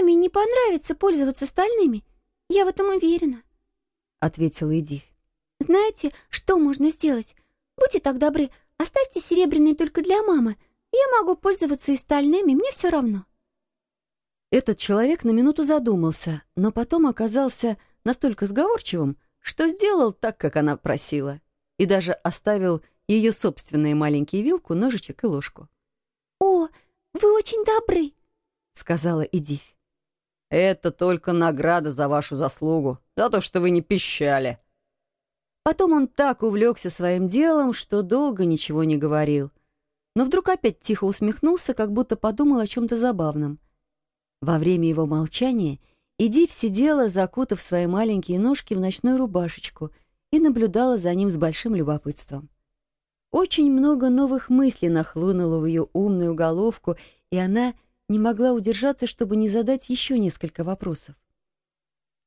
маме не понравится пользоваться стальными. Я в этом уверена», — ответила Эдивь. «Знаете, что можно сделать? Будьте так добры, оставьте серебряные только для мамы. Я могу пользоваться и стальными, мне все равно». Этот человек на минуту задумался, но потом оказался настолько сговорчивым, что сделал так, как она просила, и даже оставил ее собственные маленькие вилку, ножичек и ложку. «О, вы очень добры», — сказала Эдивь. «Это только награда за вашу заслугу, за то, что вы не пищали». Потом он так увлекся своим делом, что долго ничего не говорил. Но вдруг опять тихо усмехнулся, как будто подумал о чем-то забавном — во время его молчания Эдив сидела, закутав свои маленькие ножки в ночную рубашечку и наблюдала за ним с большим любопытством. Очень много новых мыслей нахлынуло в ее умную головку, и она не могла удержаться, чтобы не задать еще несколько вопросов.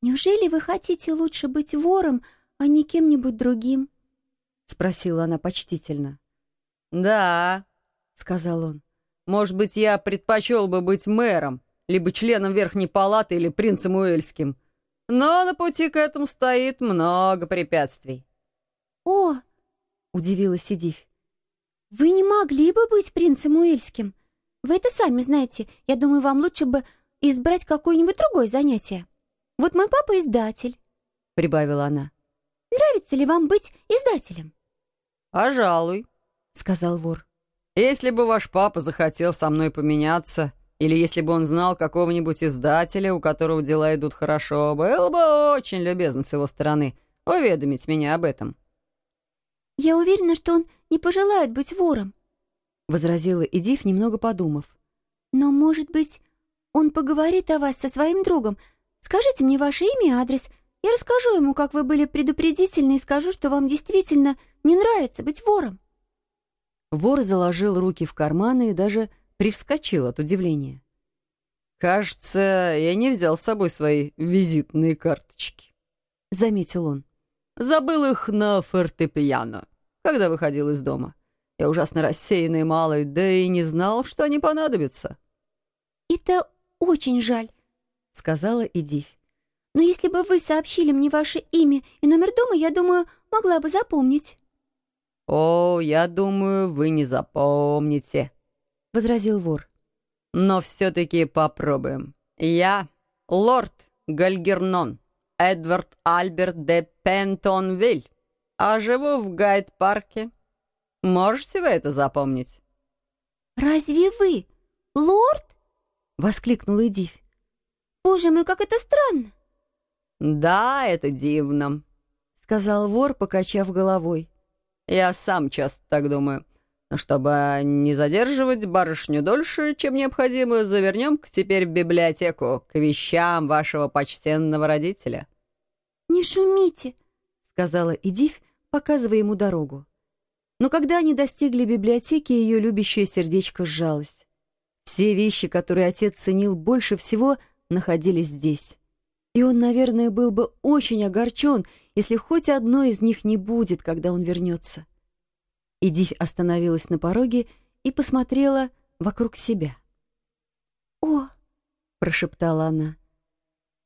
«Неужели вы хотите лучше быть вором, а не кем-нибудь другим?» — спросила она почтительно. «Да», — сказал он. «Может быть, я предпочел бы быть мэром, либо членом Верхней Палаты или принцем Уэльским. Но на пути к этому стоит много препятствий. «О!» — удивилась Эдивь. «Вы не могли бы быть принцем Уэльским? Вы это сами знаете. Я думаю, вам лучше бы избрать какое-нибудь другое занятие. Вот мой папа издатель», — прибавила она. «Нравится ли вам быть издателем?» «Пожалуй», — сказал вор. «Если бы ваш папа захотел со мной поменяться, или если бы он знал какого-нибудь издателя, у которого дела идут хорошо, было бы очень любезно с его стороны уведомить меня об этом». «Я уверена, что он не пожелает быть вором», — возразила Эдив, немного подумав. «Но, может быть, он поговорит о вас со своим другом. Скажите мне ваше имя и адрес. Я расскажу ему, как вы были предупредительны, и скажу, что вам действительно не нравится быть вором». Вор заложил руки в карманы и даже привскочил от удивления. «Кажется, я не взял с собой свои визитные карточки», — заметил он. «Забыл их на фортепиано, когда выходил из дома. Я ужасно рассеянный малый, да и не знал, что они понадобятся». «Это очень жаль», — сказала Эдивь. «Но если бы вы сообщили мне ваше имя и номер дома, я думаю, могла бы запомнить». «О, я думаю, вы не запомните», — возразил вор. «Но все-таки попробуем. Я лорд Гальгернон, Эдвард Альберт де Пентонвиль, а живу в Гайд-парке. Можете вы это запомнить?» «Разве вы лорд?» — воскликнула Эдивь. «Боже мой, как это странно!» «Да, это дивно», — сказал вор, покачав головой. «Я сам часто так думаю. Но чтобы не задерживать барышню дольше, чем необходимо, завернем-ка теперь в библиотеку, к вещам вашего почтенного родителя». «Не шумите», — сказала Эдивь, показывая ему дорогу. Но когда они достигли библиотеки, ее любящее сердечко сжалось. Все вещи, которые отец ценил больше всего, находились здесь. И он, наверное, был бы очень огорчен, если хоть одной из них не будет, когда он вернется. Эдивь остановилась на пороге и посмотрела вокруг себя. «О!» — прошептала она.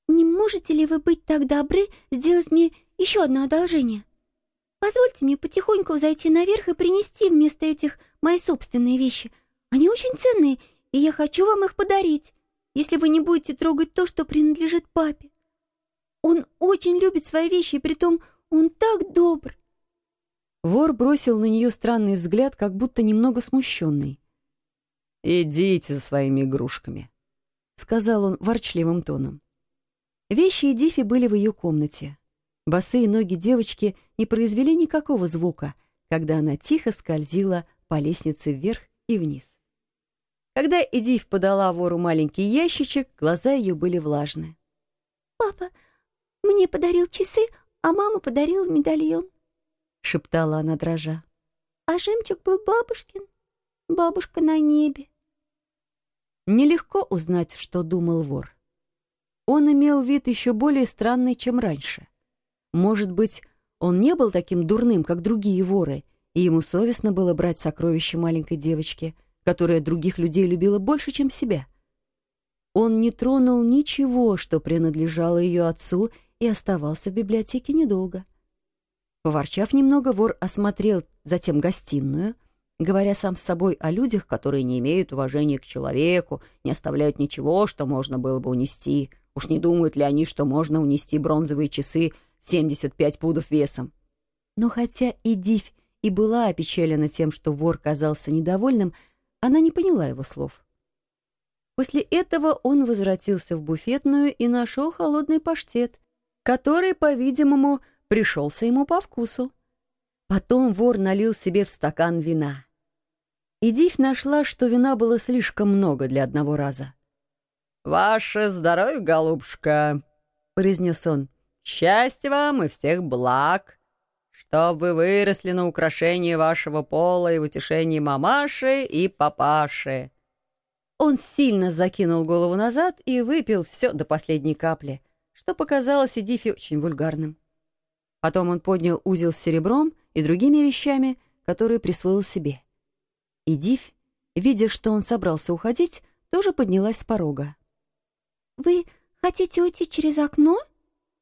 «Не можете ли вы быть так добры сделать мне еще одно одолжение? Позвольте мне потихоньку зайти наверх и принести вместо этих мои собственные вещи. Они очень ценные, и я хочу вам их подарить, если вы не будете трогать то, что принадлежит папе. Он очень любит свои вещи, и притом он так добр. Вор бросил на нее странный взгляд, как будто немного смущенный. «Идите за своими игрушками», — сказал он ворчливым тоном. Вещи Эдифи были в ее комнате. Босые ноги девочки не произвели никакого звука, когда она тихо скользила по лестнице вверх и вниз. Когда Эдив подала вору маленький ящичек, глаза ее были влажны. «Папа мне подарил часы, а мама подарила медальон», — шептала она дрожа. «А жемчуг был бабушкин, бабушка на небе». Нелегко узнать, что думал вор. Он имел вид еще более странный, чем раньше. Может быть, он не был таким дурным, как другие воры, и ему совестно было брать сокровища маленькой девочки, которая других людей любила больше, чем себя. он не тронул ничего, что принадлежало ее отцу, и оставался в библиотеке недолго. Поворчав немного, вор осмотрел затем гостиную, говоря сам с собой о людях, которые не имеют уважения к человеку, не оставляют ничего, что можно было бы унести. Уж не думают ли они, что можно унести бронзовые часы 75 пудов весом? Но хотя и Дивь и была опечалена тем, что вор казался недовольным, она не поняла его слов. После этого он возвратился в буфетную и нашел холодный паштет, который, по-видимому, пришелся ему по вкусу. Потом вор налил себе в стакан вина. И Дивь нашла, что вина было слишком много для одного раза. «Ваше здоровье, голубушка!» — произнес он. «Счастья вам и всех благ! Чтоб вы выросли на украшении вашего пола и в утешении мамаши и папаши!» Он сильно закинул голову назад и выпил все до последней капли, что показалось Эдифе очень вульгарным. Потом он поднял узел с серебром и другими вещами, которые присвоил себе. Эдифь, видя, что он собрался уходить, тоже поднялась с порога. «Вы хотите уйти через окно?» —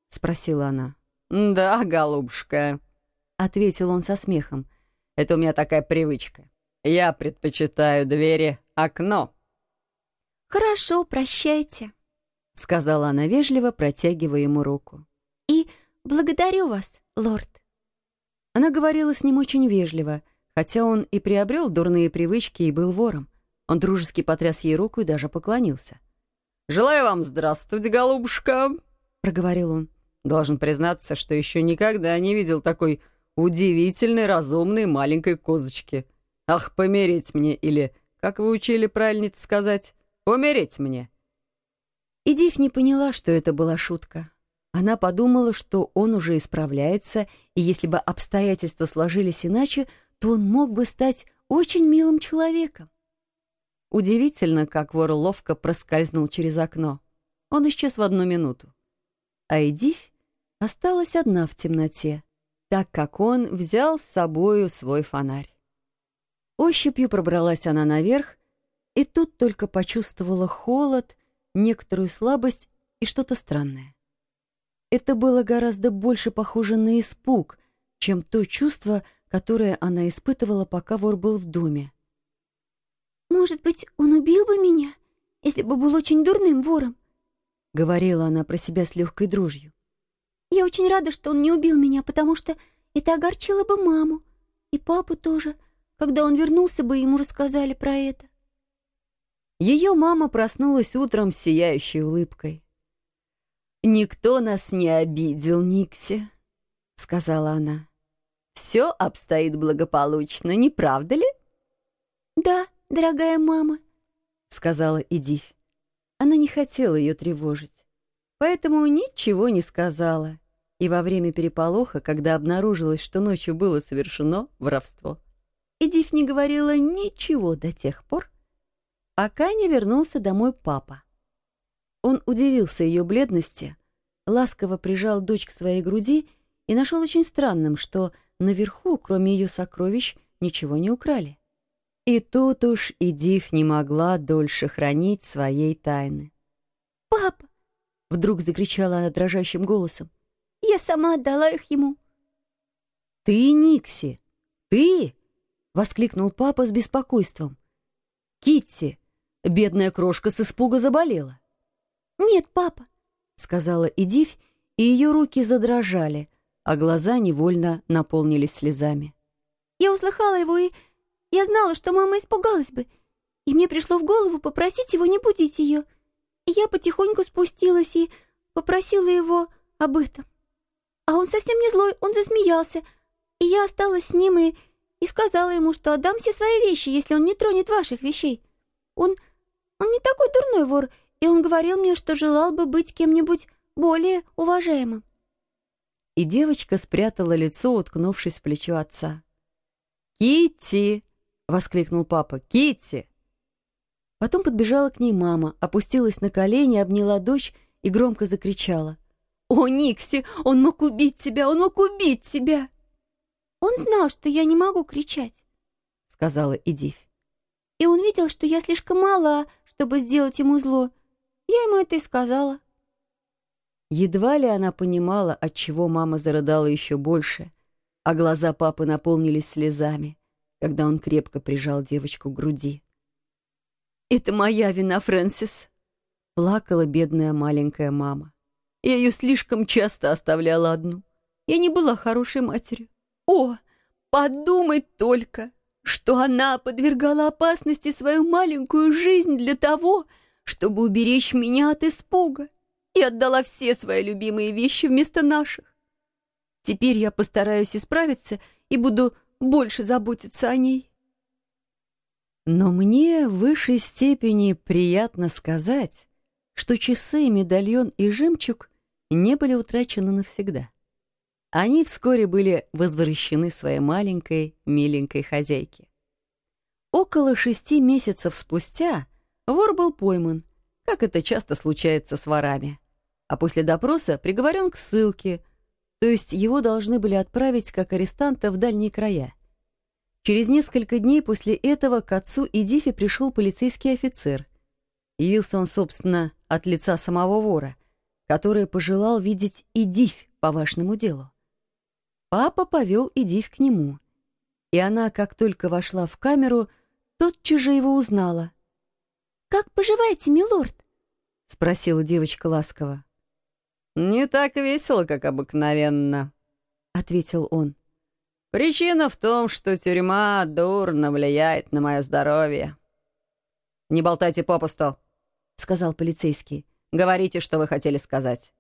спросила она. «Да, голубушка», — ответил он со смехом. «Это у меня такая привычка. Я предпочитаю двери окно». «Хорошо, прощайте», — сказала она вежливо, протягивая ему руку. «И благодарю вас, лорд». Она говорила с ним очень вежливо, хотя он и приобрел дурные привычки и был вором. Он дружески потряс ей руку и даже поклонился. «Желаю вам здравствовать, голубушка», — проговорил он. «Должен признаться, что еще никогда не видел такой удивительной, разумной маленькой козочки. Ах, помереть мне, или, как вы учили правильно сказать, Умереть мне!» И Див не поняла, что это была шутка. Она подумала, что он уже исправляется, и если бы обстоятельства сложились иначе, то он мог бы стать очень милым человеком. Удивительно, как вор ловко проскользнул через окно. Он исчез в одну минуту. А Эдивь осталась одна в темноте, так как он взял с собою свой фонарь. Ощупью пробралась она наверх и тут только почувствовала холод, некоторую слабость и что-то странное. Это было гораздо больше похоже на испуг, чем то чувство, которое она испытывала, пока вор был в доме. «Может быть, он убил бы меня, если бы был очень дурным вором?» — говорила она про себя с легкой дрожью. «Я очень рада, что он не убил меня, потому что это огорчило бы маму, и папу тоже, когда он вернулся бы, ему рассказали про это. Ее мама проснулась утром с сияющей улыбкой. «Никто нас не обидел, Никси», — сказала она. «Все обстоит благополучно, не правда ли?» «Да, дорогая мама», — сказала Эдивь. Она не хотела ее тревожить, поэтому ничего не сказала. И во время переполоха, когда обнаружилось, что ночью было совершено воровство, Эдивь не говорила ничего до тех пор, пока не вернулся домой папа. Он удивился ее бледности, ласково прижал дочь к своей груди и нашел очень странным, что наверху, кроме ее сокровищ, ничего не украли. И тут уж и Див не могла дольше хранить своей тайны. «Папа!» — вдруг закричала она дрожащим голосом. «Я сама отдала их ему». «Ты, Никси, ты!» — воскликнул папа с беспокойством. «Китти, Бедная крошка с испуга заболела. «Нет, папа», — сказала Эдивь, и ее руки задрожали, а глаза невольно наполнились слезами. «Я услыхала его, и я знала, что мама испугалась бы, и мне пришло в голову попросить его не будить ее. Я потихоньку спустилась и попросила его об этом. А он совсем не злой, он засмеялся, и я осталась с ним и, и сказала ему, что отдам все свои вещи, если он не тронет ваших вещей. Он он не такой дурной вор, и он говорил мне, что желал бы быть кем-нибудь более уважаемым. И девочка спрятала лицо, уткнувшись в плечо отца. «Китти!» — воскликнул папа. «Китти!» Потом подбежала к ней мама, опустилась на колени, обняла дочь и громко закричала. «О, Никси! Он мог убить тебя! Он мог убить тебя!» «Он знал, что я не могу кричать», — сказала Эдивь. «И он видел, что я слишком мала, чтобы сделать ему зло. Я ему это и сказала. Едва ли она понимала, от чего мама зарыдала еще больше, а глаза папы наполнились слезами, когда он крепко прижал девочку к груди. «Это моя вина, Фрэнсис», — плакала бедная маленькая мама. «Я ее слишком часто оставляла одну. Я не была хорошей матерью. О, подумай только, что она подвергала опасности свою маленькую жизнь для того, чтобы уберечь меня от испуга и отдала все свои любимые вещи вместо наших. Теперь я постараюсь исправиться и буду больше заботиться о ней. Но мне в высшей степени приятно сказать, что часы, медальон и жемчуг не были утрачены навсегда. Они вскоре были возвращены своей маленькой, миленькой хозяйке. Около шести месяцев спустя вор был пойман, как это часто случается с ворами а после допроса приговорен к ссылке, то есть его должны были отправить как арестанта в дальние края. Через несколько дней после этого к отцу и Дифе пришел полицейский офицер. Явился он, собственно, от лица самого вора, который пожелал видеть Идифь по вашему делу. Папа повел Идифь к нему, и она, как только вошла в камеру, тотчас же его узнала. «Как поживаете, милорд?» — спросила девочка ласково. «Не так весело, как обыкновенно», — ответил он. «Причина в том, что тюрьма дурно влияет на мое здоровье». «Не болтайте попусту», — сказал полицейский. «Говорите, что вы хотели сказать».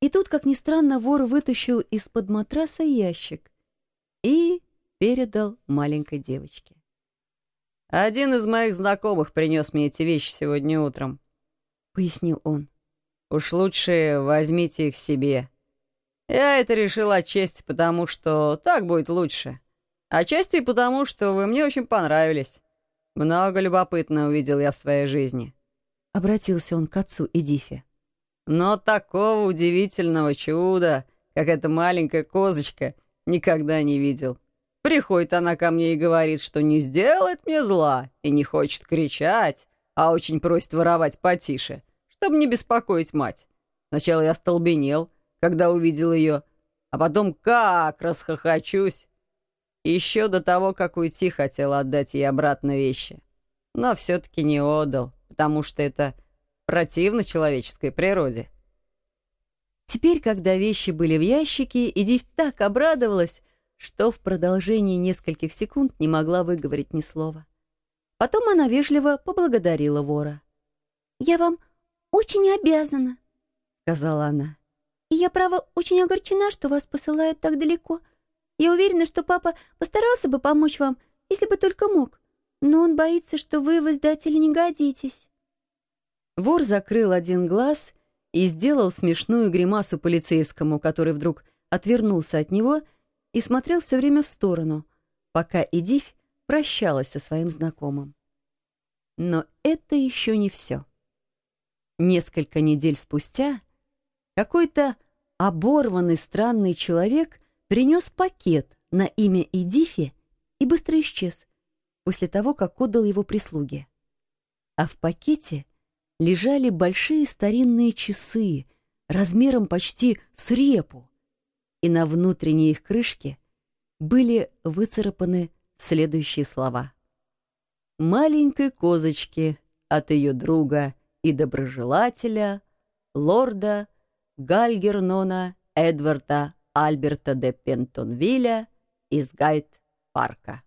И тут, как ни странно, вор вытащил из-под матраса ящик и передал маленькой девочке. «Один из моих знакомых принес мне эти вещи сегодня утром», — пояснил он. Уж лучше возьмите их себе. Я это решил отчасти потому, что так будет лучше. Отчасти потому, что вы мне очень понравились. Много любопытного увидел я в своей жизни. Обратился он к отцу и Дифе. Но такого удивительного чуда, как эта маленькая козочка, никогда не видел. Приходит она ко мне и говорит, что не сделает мне зла и не хочет кричать, а очень просит воровать потише — чтобы не беспокоить мать. Сначала я столбенел, когда увидел ее, а потом как расхохочусь. Еще до того, как уйти, хотел отдать ей обратно вещи. Но все-таки не отдал, потому что это противно человеческой природе. Теперь, когда вещи были в ящике, Эдив так обрадовалась, что в продолжении нескольких секунд не могла выговорить ни слова. Потом она вежливо поблагодарила вора. «Я вам очень обязана», — сказала она. «И я, право, очень огорчена, что вас посылают так далеко. Я уверена, что папа постарался бы помочь вам, если бы только мог. Но он боится, что вы в издателе не годитесь». Вор закрыл один глаз и сделал смешную гримасу полицейскому, который вдруг отвернулся от него и смотрел все время в сторону, пока Эдивь прощалась со своим знакомым. Но это еще не все. Несколько недель спустя какой-то оборванный странный человек принес пакет на имя Эдифи и быстро исчез после того, как отдал его прислуге. А в пакете лежали большие старинные часы размером почти с репу, и на внутренней их крышке были выцарапаны следующие слова. «Маленькой козочке от ее друга — и доброжелателя, лорда Гальгернона Эдварда Альберта де Пентонвилля из Гайд-парка.